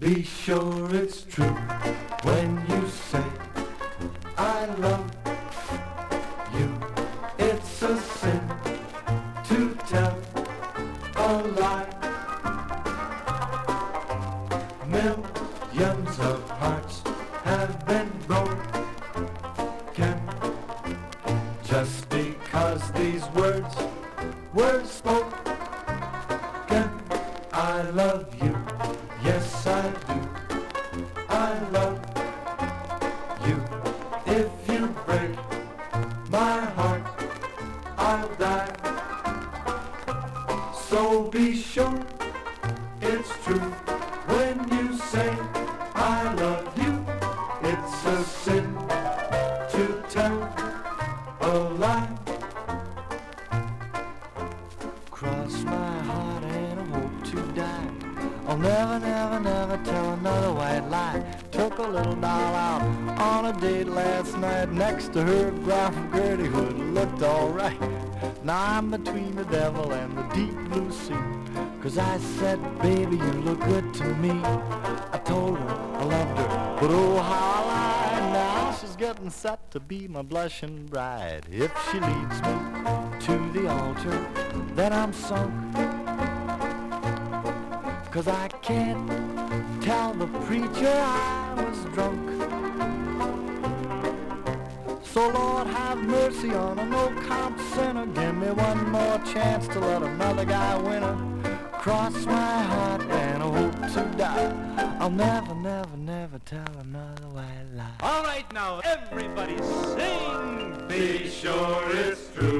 Be sure it's true when you say I love you. It's a sin to tell a lie. Millions of hearts have been broken just because these words were spoken. I love you, I do. I love you. If you break my heart, I'll die. So be sure it's true when you say I love you. It's a sin to tell a lie. Cross my I'll never, never, never tell another white lie. Took a little doll out on a date last night next to her brown Gertie Hood looked alright. Now I'm between the devil and the deep blue sea. Cause I said, baby, you look good to me. I told her I loved her, but oh how I lied. Now she's getting set to be my blushing bride. If she leads me to the altar, then I'm sunk. Cause I can't tell the preacher I was drunk. So Lord have mercy on a no-comp sinner. Give me one more chance to let another guy win her. Cross my heart and I hope to die. I'll never, never, never tell another white lie. All right, now everybody sing. Be sure it's true when you say